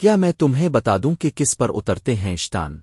کیا میں تمہیں بتا دوں کہ کس پر اترتے ہیں اشتان